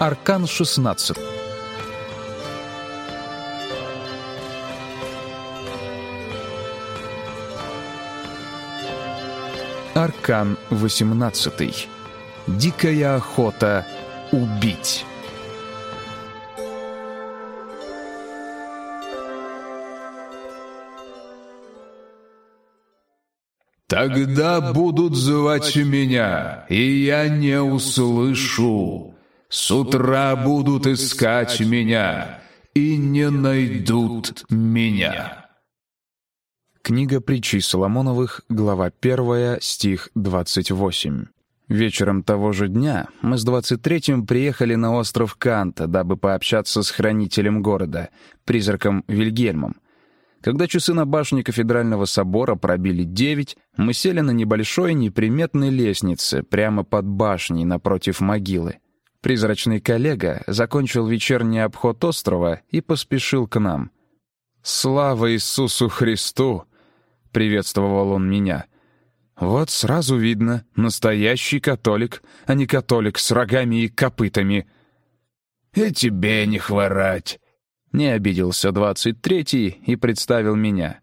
Аркан 16 Аркан 18 Дикая охота убить. Тогда будут звать меня, и я не услышу. С утра будут искать меня, и не найдут меня. Книга притчей Соломоновых, глава 1, стих 28. Вечером того же дня мы с 23-м приехали на остров Канта, дабы пообщаться с хранителем города, призраком Вильгельмом. Когда часы на башне кафедрального собора пробили девять, мы сели на небольшой неприметной лестнице прямо под башней напротив могилы. Призрачный коллега закончил вечерний обход острова и поспешил к нам. «Слава Иисусу Христу!» — приветствовал он меня. «Вот сразу видно, настоящий католик, а не католик с рогами и копытами». «И тебе не хворать!» Не обиделся двадцать третий и представил меня.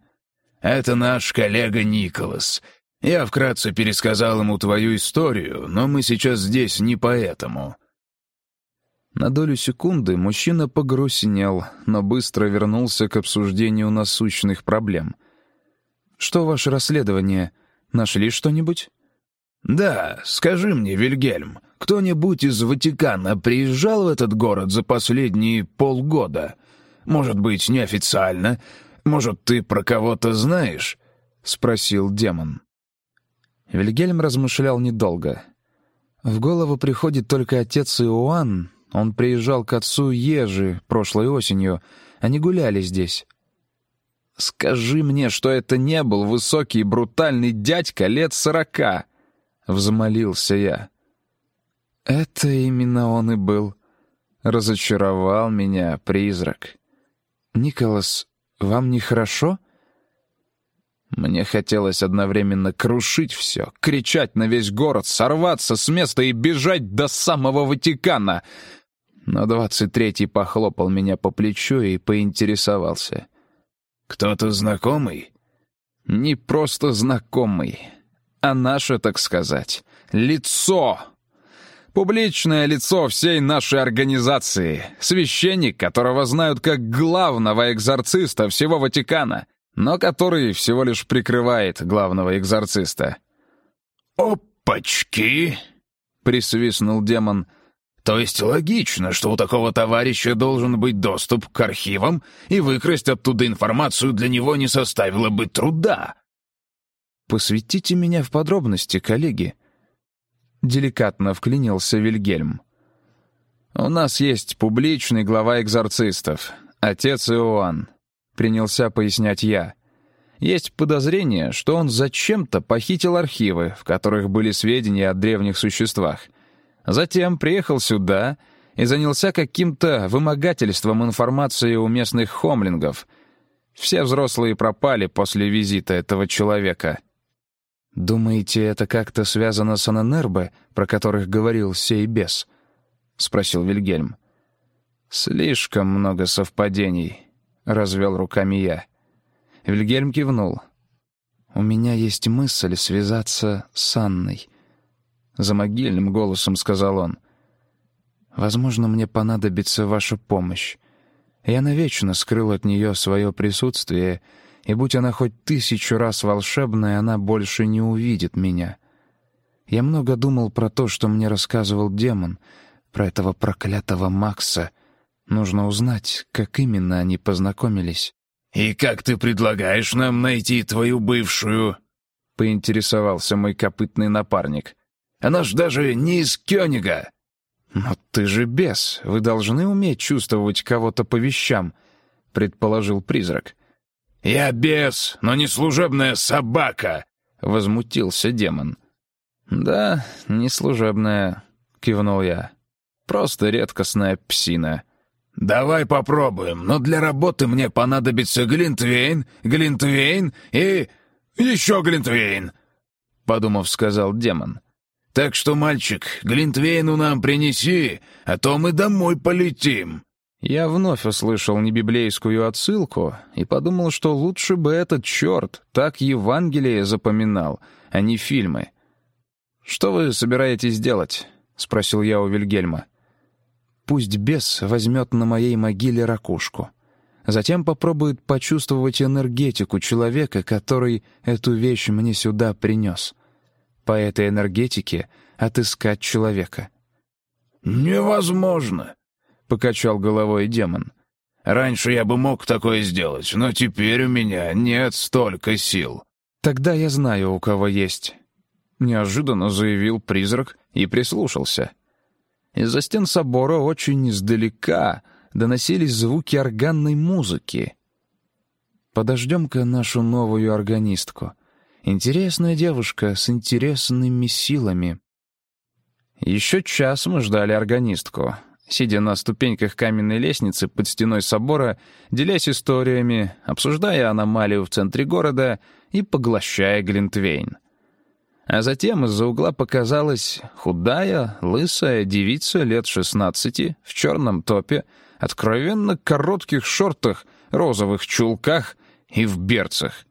«Это наш коллега Николас. Я вкратце пересказал ему твою историю, но мы сейчас здесь не поэтому». На долю секунды мужчина погрустнел, но быстро вернулся к обсуждению насущных проблем. «Что ваше расследование? Нашли что-нибудь?» «Да, скажи мне, Вильгельм, кто-нибудь из Ватикана приезжал в этот город за последние полгода?» Может быть, неофициально? Может, ты про кого-то знаешь?» — спросил демон. Вильгельм размышлял недолго. В голову приходит только отец Иоанн. Он приезжал к отцу Ежи прошлой осенью. Они гуляли здесь. «Скажи мне, что это не был высокий и брутальный дядька лет сорока!» — взмолился я. «Это именно он и был. Разочаровал меня призрак». «Николас, вам нехорошо?» Мне хотелось одновременно крушить все, кричать на весь город, сорваться с места и бежать до самого Ватикана. Но двадцать третий похлопал меня по плечу и поинтересовался. «Кто-то знакомый?» «Не просто знакомый, а наше, так сказать, лицо!» Публичное лицо всей нашей организации. Священник, которого знают как главного экзорциста всего Ватикана, но который всего лишь прикрывает главного экзорциста. «Опачки!» — присвистнул демон. «То есть логично, что у такого товарища должен быть доступ к архивам, и выкрасть оттуда информацию для него не составило бы труда». «Посвятите меня в подробности, коллеги», деликатно вклинился Вильгельм. «У нас есть публичный глава экзорцистов, отец Иоанн», — принялся пояснять я. «Есть подозрение, что он зачем-то похитил архивы, в которых были сведения о древних существах. Затем приехал сюда и занялся каким-то вымогательством информации у местных хомлингов. Все взрослые пропали после визита этого человека». «Думаете, это как-то связано с Ананербе, про которых говорил сей бес?» — спросил Вильгельм. «Слишком много совпадений», — развел руками я. Вильгельм кивнул. «У меня есть мысль связаться с Анной», — за могильным голосом сказал он. «Возможно, мне понадобится ваша помощь. Я навечно скрыл от нее свое присутствие — и будь она хоть тысячу раз волшебная, она больше не увидит меня. Я много думал про то, что мне рассказывал демон, про этого проклятого Макса. Нужно узнать, как именно они познакомились. «И как ты предлагаешь нам найти твою бывшую?» — поинтересовался мой копытный напарник. «Она ж даже не из Кёнига!» «Но ты же бес, вы должны уметь чувствовать кого-то по вещам», — предположил призрак. «Я бес, но не служебная собака!» — возмутился демон. «Да, не служебная», — кивнул я. «Просто редкостная псина». «Давай попробуем, но для работы мне понадобится Глинтвейн, Глинтвейн и еще Глинтвейн», — подумав, сказал демон. Так что, мальчик, Глинтвейну нам принеси, а то мы домой полетим». Я вновь услышал небиблейскую отсылку и подумал, что лучше бы этот черт так Евангелие запоминал, а не фильмы. «Что вы собираетесь делать?» — спросил я у Вильгельма. «Пусть бес возьмет на моей могиле ракушку. Затем попробует почувствовать энергетику человека, который эту вещь мне сюда принес. По этой энергетике отыскать человека». «Невозможно!» — покачал головой демон. «Раньше я бы мог такое сделать, но теперь у меня нет столько сил». «Тогда я знаю, у кого есть». Неожиданно заявил призрак и прислушался. Из-за стен собора очень издалека доносились звуки органной музыки. «Подождем-ка нашу новую органистку. Интересная девушка с интересными силами». Еще час мы ждали органистку, сидя на ступеньках каменной лестницы под стеной собора, делясь историями, обсуждая аномалию в центре города и поглощая Глинтвейн. А затем из-за угла показалась худая, лысая девица лет шестнадцати в черном топе, откровенно коротких шортах, розовых чулках и в берцах.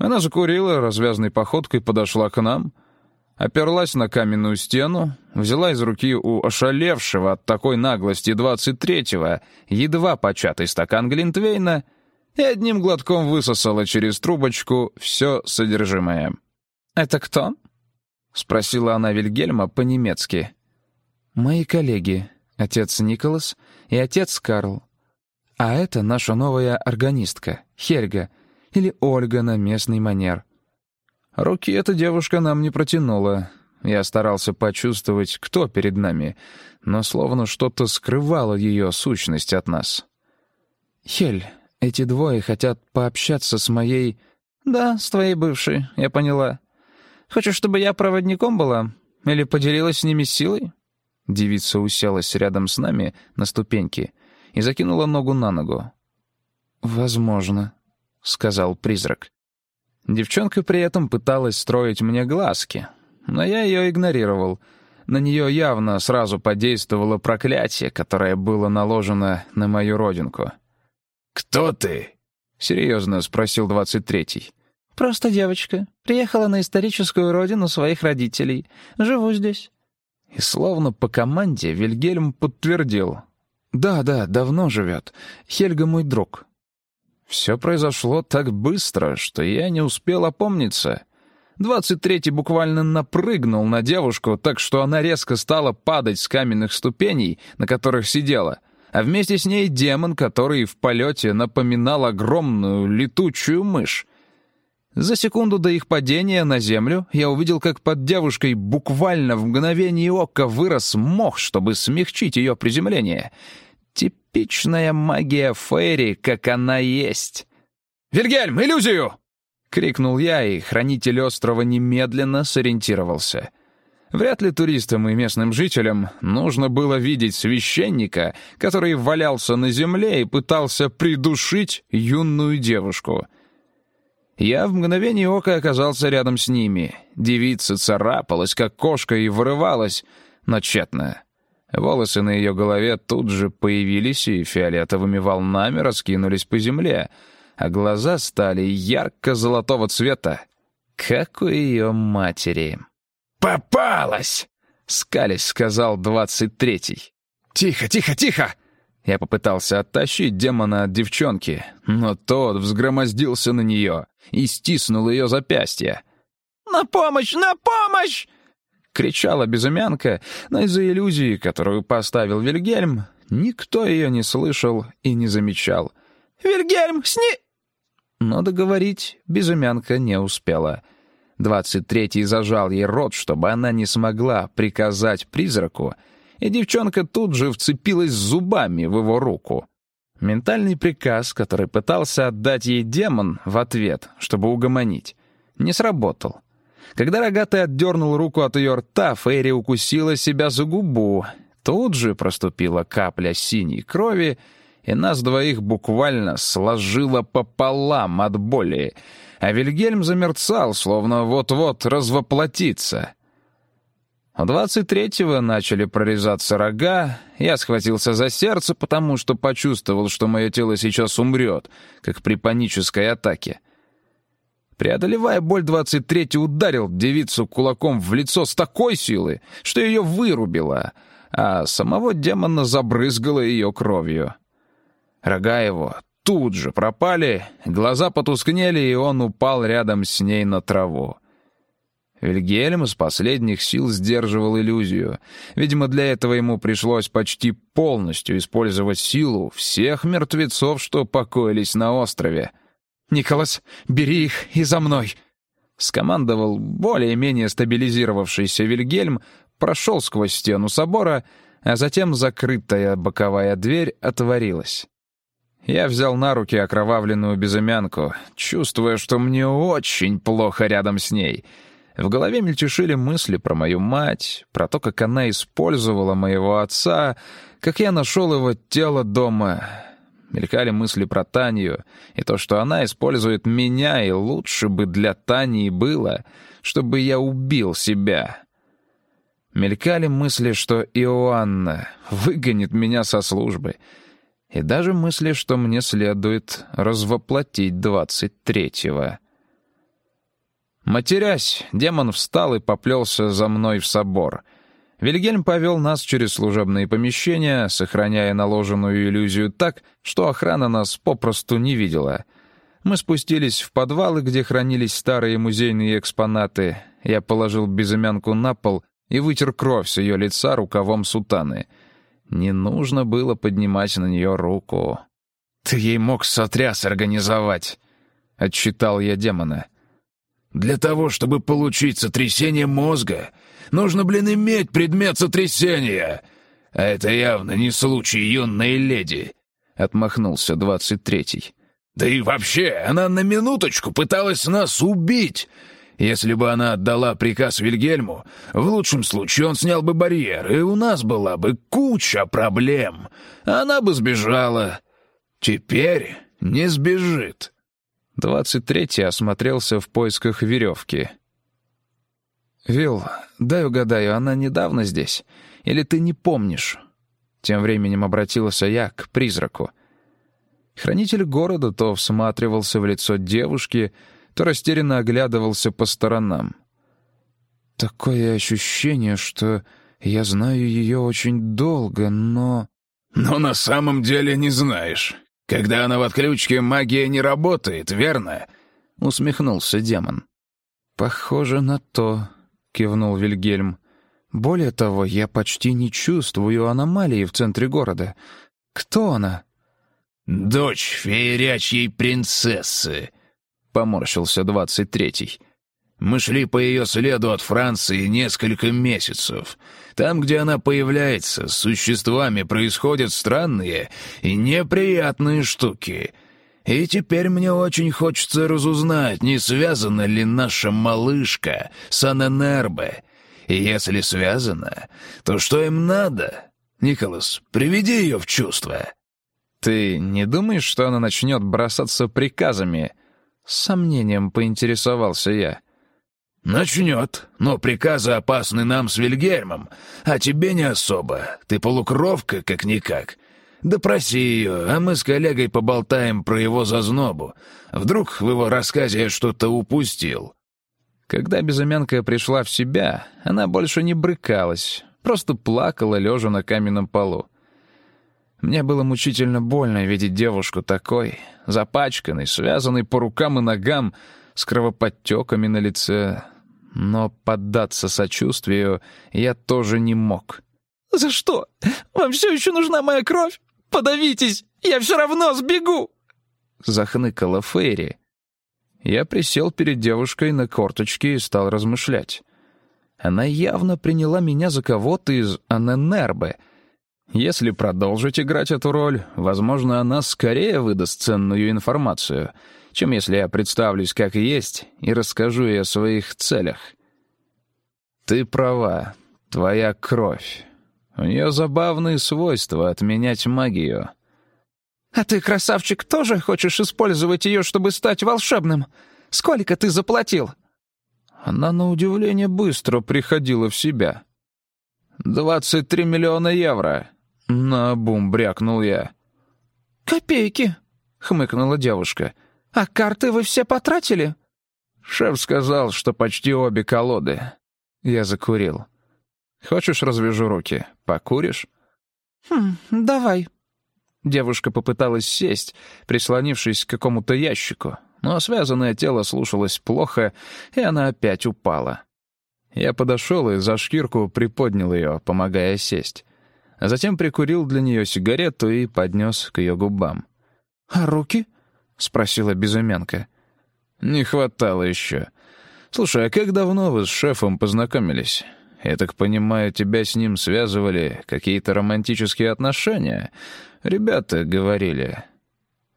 Она закурила, развязной походкой подошла к нам — оперлась на каменную стену, взяла из руки у ошалевшего от такой наглости двадцать третьего едва початый стакан Глинтвейна и одним глотком высосала через трубочку все содержимое. «Это кто?» — спросила она Вильгельма по-немецки. «Мои коллеги, отец Николас и отец Карл. А это наша новая органистка, Хельга, или Ольга на местный манер. Руки эта девушка нам не протянула. Я старался почувствовать, кто перед нами, но словно что-то скрывало ее сущность от нас. «Хель, эти двое хотят пообщаться с моей...» «Да, с твоей бывшей, я поняла. Хочешь, чтобы я проводником была? Или поделилась с ними силой?» Девица уселась рядом с нами на ступеньки и закинула ногу на ногу. «Возможно», — сказал призрак. Девчонка при этом пыталась строить мне глазки, но я ее игнорировал. На нее явно сразу подействовало проклятие, которое было наложено на мою родинку. «Кто ты?» — серьезно спросил двадцать третий. «Просто девочка. Приехала на историческую родину своих родителей. Живу здесь». И словно по команде Вильгельм подтвердил. «Да, да, давно живет. Хельга мой друг. Все произошло так быстро, что я не успел опомниться. Двадцать третий буквально напрыгнул на девушку, так что она резко стала падать с каменных ступеней, на которых сидела, а вместе с ней демон, который в полете напоминал огромную летучую мышь. За секунду до их падения на землю я увидел, как под девушкой буквально в мгновение ока вырос мох, чтобы смягчить ее приземление — Типичная магия Фейри, как она есть. «Вильгельм, иллюзию!» — крикнул я, и хранитель острова немедленно сориентировался. Вряд ли туристам и местным жителям нужно было видеть священника, который валялся на земле и пытался придушить юную девушку. Я в мгновение ока оказался рядом с ними. Девица царапалась, как кошка, и вырывалась, но тщетно. Волосы на ее голове тут же появились и фиолетовыми волнами раскинулись по земле, а глаза стали ярко-золотого цвета, как у ее матери. «Попалась!» — скались сказал двадцать третий. «Тихо, тихо, тихо!» Я попытался оттащить демона от девчонки, но тот взгромоздился на нее и стиснул ее запястье. «На помощь! На помощь!» — кричала безымянка, но из-за иллюзии, которую поставил Вильгельм, никто ее не слышал и не замечал. «Вильгельм, сни...» Но договорить безымянка не успела. Двадцать третий зажал ей рот, чтобы она не смогла приказать призраку, и девчонка тут же вцепилась зубами в его руку. Ментальный приказ, который пытался отдать ей демон в ответ, чтобы угомонить, не сработал. Когда рогатый отдернул руку от ее рта, Фейри укусила себя за губу. Тут же проступила капля синей крови, и нас двоих буквально сложило пополам от боли, а Вильгельм замерцал, словно вот-вот развоплотится. У двадцать третьего начали прорезаться рога, я схватился за сердце, потому что почувствовал, что мое тело сейчас умрет, как при панической атаке. Преодолевая боль, двадцать третий ударил девицу кулаком в лицо с такой силой, что ее вырубило, а самого демона забрызгало ее кровью. Рога его тут же пропали, глаза потускнели, и он упал рядом с ней на траву. Вильгельм из последних сил сдерживал иллюзию. Видимо, для этого ему пришлось почти полностью использовать силу всех мертвецов, что покоились на острове. «Николас, бери их и за мной!» Скомандовал более-менее стабилизировавшийся Вильгельм, прошел сквозь стену собора, а затем закрытая боковая дверь отворилась. Я взял на руки окровавленную безымянку, чувствуя, что мне очень плохо рядом с ней — в голове мельтешили мысли про мою мать, про то, как она использовала моего отца, как я нашел его тело дома. Мелькали мысли про Танью и то, что она использует меня, и лучше бы для Тани было, чтобы я убил себя. Мелькали мысли, что Иоанна выгонит меня со службы, и даже мысли, что мне следует развоплотить двадцать третьего. Матерясь, демон встал и поплелся за мной в собор. Вильгельм повел нас через служебные помещения, сохраняя наложенную иллюзию так, что охрана нас попросту не видела. Мы спустились в подвалы, где хранились старые музейные экспонаты. Я положил безымянку на пол и вытер кровь с ее лица рукавом сутаны. Не нужно было поднимать на нее руку. «Ты ей мог сотряс организовать», — отчитал я демона. — для того, чтобы получить сотрясение мозга, нужно, блин, иметь предмет сотрясения. А это явно не случай юной леди», — отмахнулся двадцать третий. «Да и вообще, она на минуточку пыталась нас убить. Если бы она отдала приказ Вильгельму, в лучшем случае он снял бы барьер, и у нас была бы куча проблем. Она бы сбежала. Теперь не сбежит». Двадцать третий осмотрелся в поисках веревки. «Вилл, дай угадаю, она недавно здесь? Или ты не помнишь?» Тем временем обратился я к призраку. Хранитель города то всматривался в лицо девушки, то растерянно оглядывался по сторонам. «Такое ощущение, что я знаю ее очень долго, но...» «Но на самом деле не знаешь. Когда она в отключке, магия не работает, верно?» — усмехнулся демон. «Похоже на то», — кивнул Вильгельм. «Более того, я почти не чувствую аномалии в центре города. Кто она?» «Дочь феерячьей принцессы», — поморщился двадцать третий. Мы шли по ее следу от Франции несколько месяцев. Там, где она появляется, с существами происходят странные и неприятные штуки. И теперь мне очень хочется разузнать, не связана ли наша малышка с Аненербе. И если связана, то что им надо? Николас, приведи ее в чувство. Ты не думаешь, что она начнет бросаться приказами? С сомнением поинтересовался я. «Начнет, но приказы опасны нам с Вильгельмом, а тебе не особо. Ты полукровка, как-никак. Допроси ее, а мы с коллегой поболтаем про его зазнобу. Вдруг в его рассказе я что-то упустил». Когда безымянка пришла в себя, она больше не брыкалась, просто плакала, лежа на каменном полу. Мне было мучительно больно видеть девушку такой, запачканной, связанной по рукам и ногам, с кровоподтеками на лице, но поддаться сочувствию я тоже не мог. «За что? Вам все еще нужна моя кровь? Подавитесь! Я все равно сбегу!» Захныкала Фейри. Я присел перед девушкой на корточки и стал размышлять. Она явно приняла меня за кого-то из Аненербе. Если продолжить играть эту роль, возможно, она скорее выдаст ценную информацию — чем если я представлюсь как есть и расскажу ей о своих целях. Ты права, твоя кровь. У нее забавные свойства отменять магию. А ты, красавчик, тоже хочешь использовать ее, чтобы стать волшебным? Сколько ты заплатил? Она, на удивление, быстро приходила в себя. «Двадцать три миллиона евро!» — на бум брякнул я. «Копейки!» — хмыкнула девушка. «А карты вы все потратили?» Шеф сказал, что почти обе колоды. Я закурил. «Хочешь, развяжу руки? Покуришь?» «Хм, давай». Девушка попыталась сесть, прислонившись к какому-то ящику, но связанное тело слушалось плохо, и она опять упала. Я подошел и за шкирку приподнял ее, помогая сесть. А затем прикурил для нее сигарету и поднес к ее губам. «А руки?» — спросила безымянка. «Не хватало еще. Слушай, а как давно вы с шефом познакомились? Я так понимаю, тебя с ним связывали какие-то романтические отношения? Ребята говорили».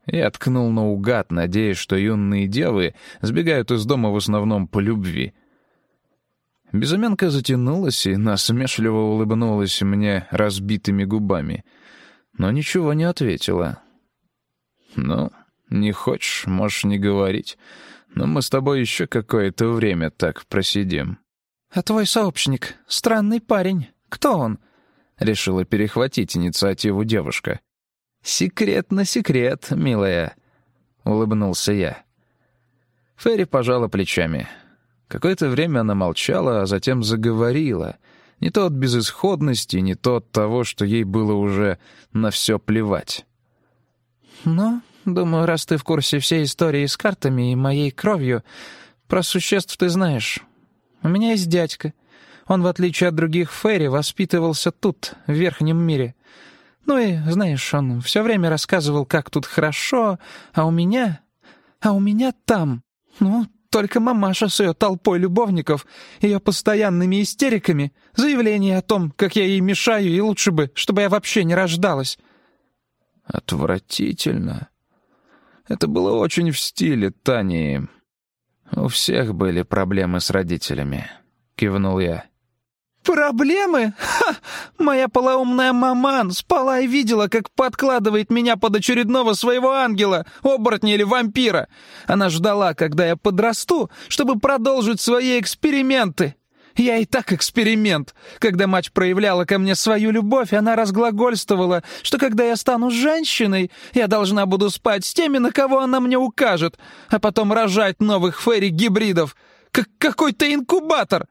Я ткнул наугад, надеясь, что юные девы сбегают из дома в основном по любви. Безымянка затянулась и насмешливо улыбнулась мне разбитыми губами, но ничего не ответила. «Ну, не хочешь, можешь не говорить, но мы с тобой еще какое-то время так просидим». «А твой сообщник — странный парень. Кто он?» — решила перехватить инициативу девушка. «Секрет на секрет, милая», — улыбнулся я. Ферри пожала плечами. Какое-то время она молчала, а затем заговорила. Не то от безысходности, не то от того, что ей было уже на все плевать. «Ну, думаю, раз ты в курсе всей истории с картами и моей кровью, про существ ты знаешь. У меня есть дядька. Он, в отличие от других Ферри, воспитывался тут, в Верхнем мире. Ну и, знаешь, он все время рассказывал, как тут хорошо, а у меня... А у меня там... Ну, только мамаша с ее толпой любовников, ее постоянными истериками, заявление о том, как я ей мешаю, и лучше бы, чтобы я вообще не рождалась. Отвратительно. Это было очень в стиле Тани. У всех были проблемы с родителями, кивнул я. «Проблемы? Ха! Моя полоумная маман спала и видела, как подкладывает меня под очередного своего ангела, оборотня или вампира. Она ждала, когда я подрасту, чтобы продолжить свои эксперименты. Я и так эксперимент. Когда мать проявляла ко мне свою любовь, она разглагольствовала, что когда я стану женщиной, я должна буду спать с теми, на кого она мне укажет, а потом рожать новых фэри-гибридов, как какой-то инкубатор».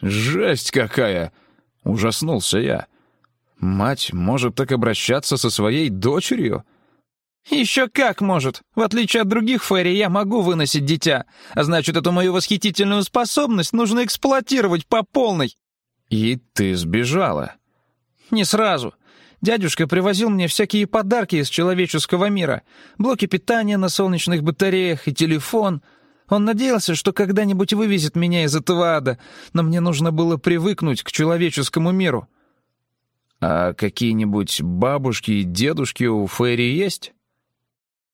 «Жесть какая!» — ужаснулся я. «Мать может так обращаться со своей дочерью?» «Еще как может. В отличие от других фэри, я могу выносить дитя. А значит, эту мою восхитительную способность нужно эксплуатировать по полной». «И ты сбежала?» «Не сразу. Дядюшка привозил мне всякие подарки из человеческого мира. Блоки питания на солнечных батареях и телефон. Он надеялся, что когда-нибудь вывезет меня из этого ада, но мне нужно было привыкнуть к человеческому миру». «А какие-нибудь бабушки и дедушки у Фэри есть?»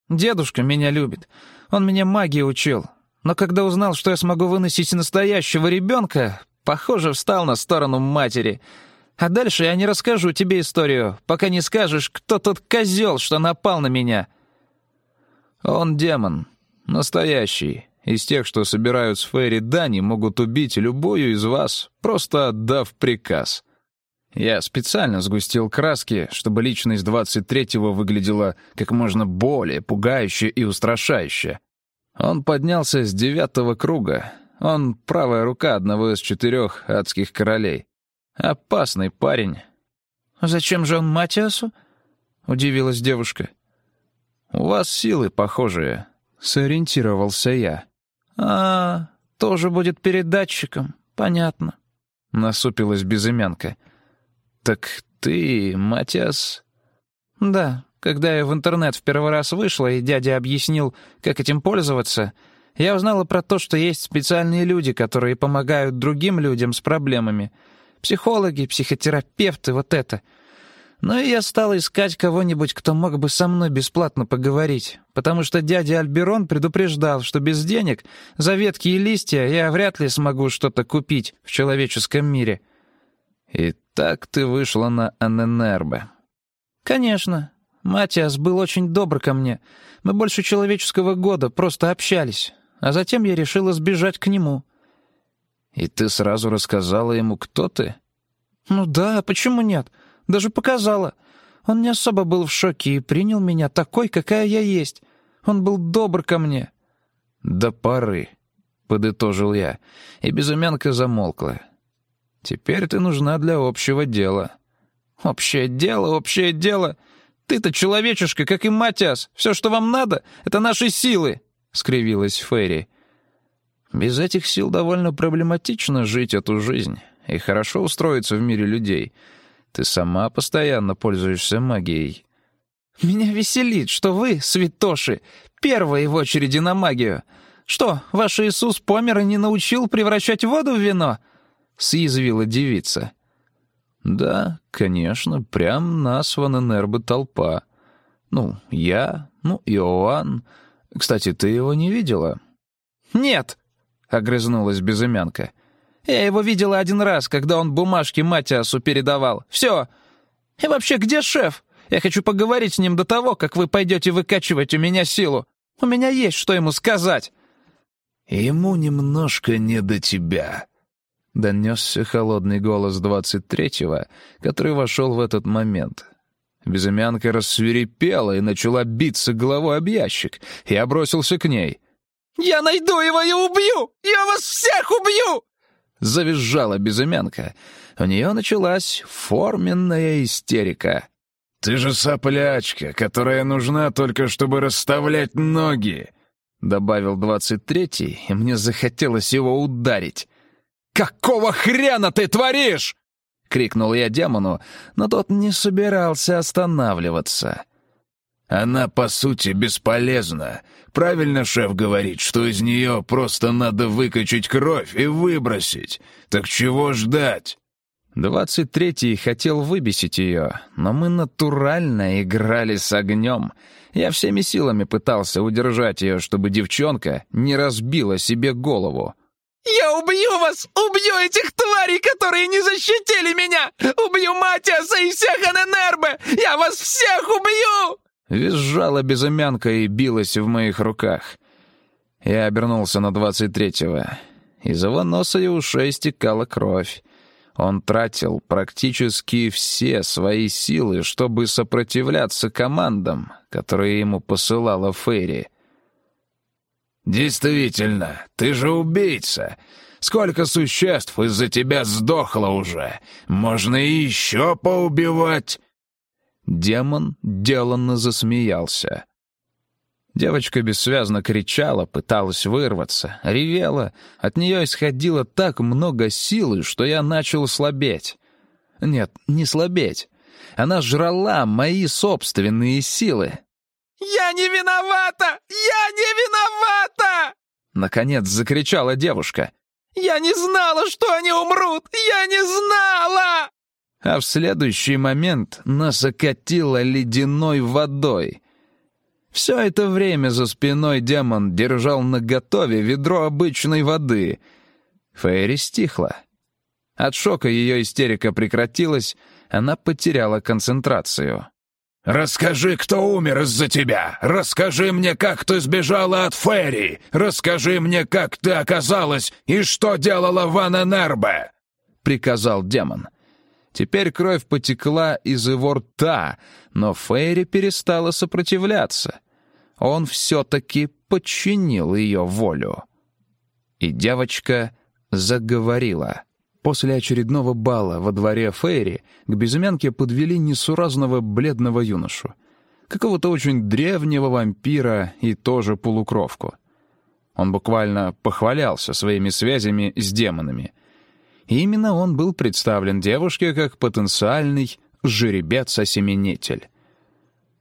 «Дедушка меня любит. Он меня магии учил. Но когда узнал, что я смогу выносить настоящего ребенка, похоже, встал на сторону матери. А дальше я не расскажу тебе историю, пока не скажешь, кто тот козел, что напал на меня». «Он демон. Настоящий. Из тех, что собирают с Ферри Дани, могут убить любую из вас, просто отдав приказ». Я специально сгустил краски, чтобы личность 23-го выглядела как можно более пугающе и устрашающе. Он поднялся с девятого круга. Он правая рука одного из четырех адских королей. Опасный парень. «Зачем же он Матиасу?» — удивилась девушка. «У вас силы похожие», — сориентировался я. «А, тоже будет передатчиком, понятно», — насупилась безымянка. «Так ты, Матиас?» «Да, когда я в интернет в первый раз вышла, и дядя объяснил, как этим пользоваться, я узнала про то, что есть специальные люди, которые помогают другим людям с проблемами. Психологи, психотерапевты, вот это. Ну и я стала искать кого-нибудь, кто мог бы со мной бесплатно поговорить, потому что дядя Альберон предупреждал, что без денег за ветки и листья я вряд ли смогу что-то купить в человеческом мире». «И так ты вышла на Аненербе». «Конечно. Матиас был очень добр ко мне. Мы больше человеческого года просто общались. А затем я решила сбежать к нему». «И ты сразу рассказала ему, кто ты?» «Ну да, почему нет? Даже показала. Он не особо был в шоке и принял меня такой, какая я есть. Он был добр ко мне». «До поры», — подытожил я, и безымянка замолкла. «Теперь ты нужна для общего дела». «Общее дело, общее дело. Ты-то человечишка, как и Матиас. Все, что вам надо, — это наши силы», — скривилась Ферри. «Без этих сил довольно проблематично жить эту жизнь и хорошо устроиться в мире людей. Ты сама постоянно пользуешься магией». «Меня веселит, что вы, святоши, первые в очереди на магию. Что, ваш Иисус помер и не научил превращать воду в вино?» — съязвила девица. «Да, конечно, прям нас Аненербе толпа. Ну, я, ну, Иоанн. Кстати, ты его не видела?» «Нет», — огрызнулась безымянка. «Я его видела один раз, когда он бумажки Матиасу передавал. Все. И вообще, где шеф? Я хочу поговорить с ним до того, как вы пойдете выкачивать у меня силу. У меня есть что ему сказать». «Ему немножко не до тебя», — донесся холодный голос двадцать третьего, который вошел в этот момент. Безымянка рассверепела и начала биться головой об ящик. Я бросился к ней. «Я найду его и убью! Я вас всех убью!» Завизжала безымянка. У нее началась форменная истерика. «Ты же соплячка, которая нужна только, чтобы расставлять ноги!» Добавил двадцать третий, и мне захотелось его ударить. «Какого хрена ты творишь?» — крикнул я демону, но тот не собирался останавливаться. «Она, по сути, бесполезна. Правильно шеф говорит, что из нее просто надо выкачать кровь и выбросить. Так чего ждать?» Двадцать третий хотел выбесить ее, но мы натурально играли с огнем. Я всеми силами пытался удержать ее, чтобы девчонка не разбила себе голову. «Я убью вас! Убью этих тварей, которые не защитили меня! Убью Матиаса и всех Аненербе! Я вас всех убью!» Визжала безымянка и билась в моих руках. Я обернулся на двадцать третьего. Из его носа и ушей стекала кровь. Он тратил практически все свои силы, чтобы сопротивляться командам, которые ему посылала Ферри. «Действительно, ты же убийца. Сколько существ из-за тебя сдохло уже. Можно еще поубивать». Демон деланно засмеялся. Девочка бессвязно кричала, пыталась вырваться, ревела. От нее исходило так много силы, что я начал слабеть. Нет, не слабеть. Она жрала мои собственные силы. «Я не виновата! Я не виновата!» Наконец закричала девушка. «Я не знала, что они умрут! Я не знала!» А в следующий момент нас окатило ледяной водой. Все это время за спиной демон держал наготове ведро обычной воды. Фейри стихла. От шока ее истерика прекратилась, она потеряла концентрацию. «Расскажи, кто умер из-за тебя! Расскажи мне, как ты сбежала от Ферри! Расскажи мне, как ты оказалась и что делала в Аненербе!» — приказал демон. Теперь кровь потекла из его рта, но Фейри перестала сопротивляться. Он все-таки подчинил ее волю. И девочка заговорила. После очередного бала во дворе Фейри к безымянке подвели несуразного бледного юношу. Какого-то очень древнего вампира и тоже полукровку. Он буквально похвалялся своими связями с демонами. И именно он был представлен девушке как потенциальный жеребец-осеменитель.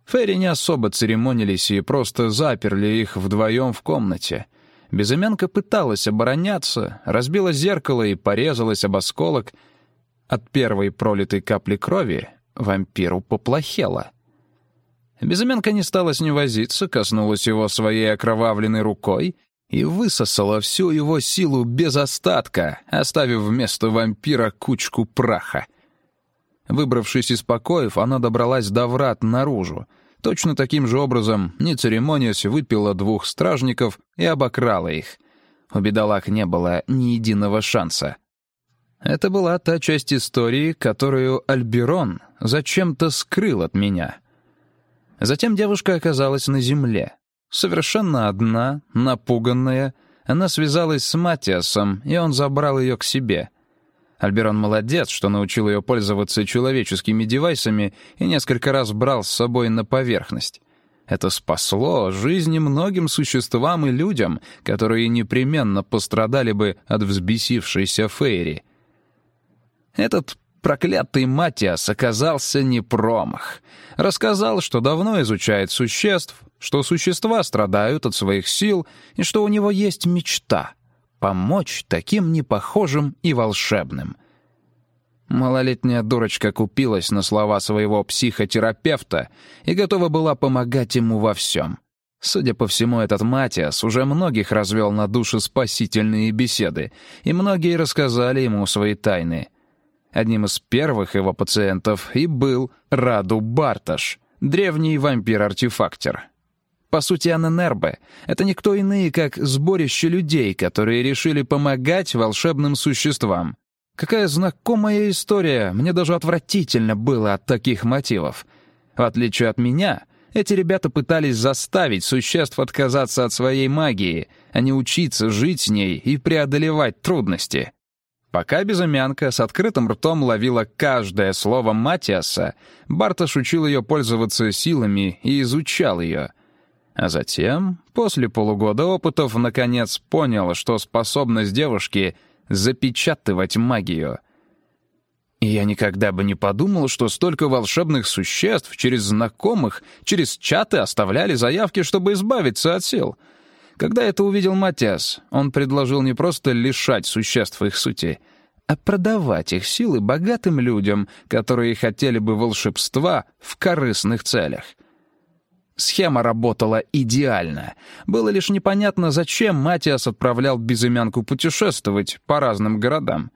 Ферри не особо церемонились и просто заперли их вдвоем в комнате — Безымянка пыталась обороняться, разбила зеркало и порезалась об осколок. От первой пролитой капли крови вампиру поплохело. Безымянка не стала с ним возиться, коснулась его своей окровавленной рукой и высосала всю его силу без остатка, оставив вместо вампира кучку праха. Выбравшись из покоев, она добралась до врат наружу — Точно таким же образом, не церемонясь, выпила двух стражников и обокрала их. У бедолаг не было ни единого шанса. Это была та часть истории, которую Альберон зачем-то скрыл от меня. Затем девушка оказалась на земле. Совершенно одна, напуганная, она связалась с Матиасом, и он забрал ее к себе. Альберон молодец, что научил ее пользоваться человеческими девайсами и несколько раз брал с собой на поверхность. Это спасло жизни многим существам и людям, которые непременно пострадали бы от взбесившейся Фейри. Этот проклятый Матиас оказался не промах. Рассказал, что давно изучает существ, что существа страдают от своих сил и что у него есть мечта — помочь таким непохожим и волшебным. Малолетняя дурочка купилась на слова своего психотерапевта и готова была помогать ему во всем. Судя по всему, этот Матиас уже многих развел на душе спасительные беседы, и многие рассказали ему свои тайны. Одним из первых его пациентов и был Раду Барташ, древний вампир-артефактер. По сути, Аненербе — это никто иные, как сборище людей, которые решили помогать волшебным существам. Какая знакомая история, мне даже отвратительно было от таких мотивов. В отличие от меня, эти ребята пытались заставить существ отказаться от своей магии, а не учиться жить с ней и преодолевать трудности. Пока безымянка с открытым ртом ловила каждое слово Матиаса, Барташ учил ее пользоваться силами и изучал ее. А затем, после полугода опытов, наконец понял, что способность девушки — запечатывать магию. И я никогда бы не подумал, что столько волшебных существ через знакомых, через чаты оставляли заявки, чтобы избавиться от сил. Когда это увидел Матиас, он предложил не просто лишать существ их сути, а продавать их силы богатым людям, которые хотели бы волшебства в корыстных целях — Схема работала идеально. Было лишь непонятно, зачем Матиас отправлял безымянку путешествовать по разным городам.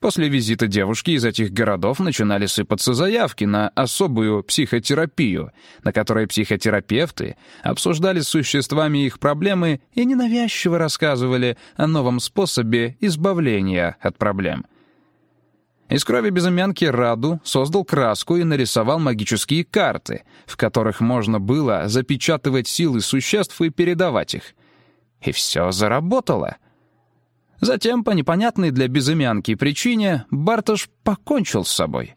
После визита девушки из этих городов начинали сыпаться заявки на особую психотерапию, на которой психотерапевты обсуждали с существами их проблемы и ненавязчиво рассказывали о новом способе избавления от проблем — из крови безымянки Раду создал краску и нарисовал магические карты, в которых можно было запечатывать силы существ и передавать их. И все заработало. Затем, по непонятной для безымянки причине, Бартош покончил с собой.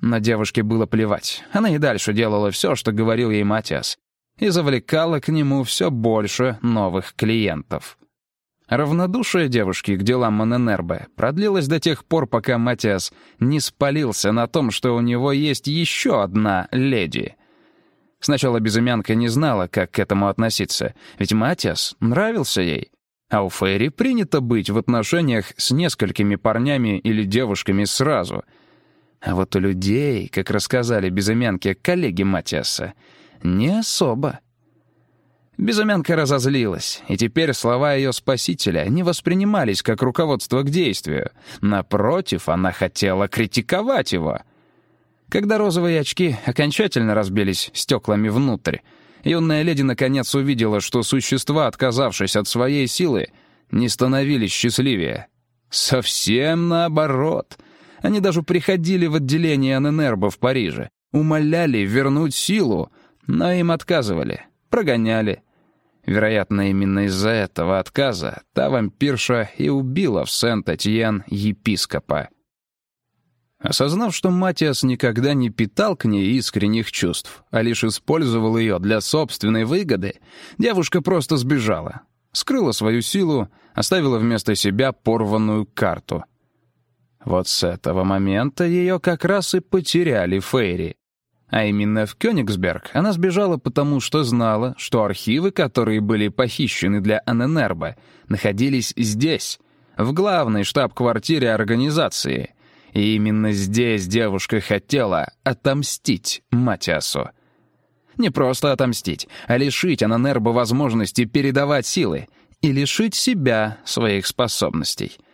На девушке было плевать. Она и дальше делала все, что говорил ей Матиас, и завлекала к нему все больше новых клиентов. Равнодушие девушки к делам Моненербе продлилось до тех пор, пока Матиас не спалился на том, что у него есть еще одна леди. Сначала безымянка не знала, как к этому относиться, ведь Матиас нравился ей. А у Фейри принято быть в отношениях с несколькими парнями или девушками сразу. А вот у людей, как рассказали безымянке коллеги Матиаса, не особо. Безымянка разозлилась, и теперь слова ее спасителя не воспринимались как руководство к действию. Напротив, она хотела критиковать его. Когда розовые очки окончательно разбились стеклами внутрь, юная леди наконец увидела, что существа, отказавшись от своей силы, не становились счастливее. Совсем наоборот. Они даже приходили в отделение Аненербо в Париже, умоляли вернуть силу, но им отказывали, прогоняли, Вероятно, именно из-за этого отказа та вампирша и убила в Сент-Этьен епископа. Осознав, что Матиас никогда не питал к ней искренних чувств, а лишь использовал ее для собственной выгоды, девушка просто сбежала. Скрыла свою силу, оставила вместо себя порванную карту. Вот с этого момента ее как раз и потеряли Фейри. А именно в Кёнигсберг она сбежала потому, что знала, что архивы, которые были похищены для Аненербо, находились здесь, в главной штаб-квартире организации. И именно здесь девушка хотела отомстить Матиасу. Не просто отомстить, а лишить Аненербо возможности передавать силы и лишить себя своих способностей —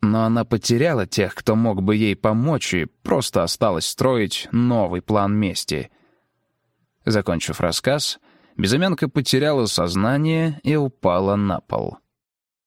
но она потеряла тех, кто мог бы ей помочь, и просто осталось строить новый план мести. Закончив рассказ, Безымянка потеряла сознание и упала на пол.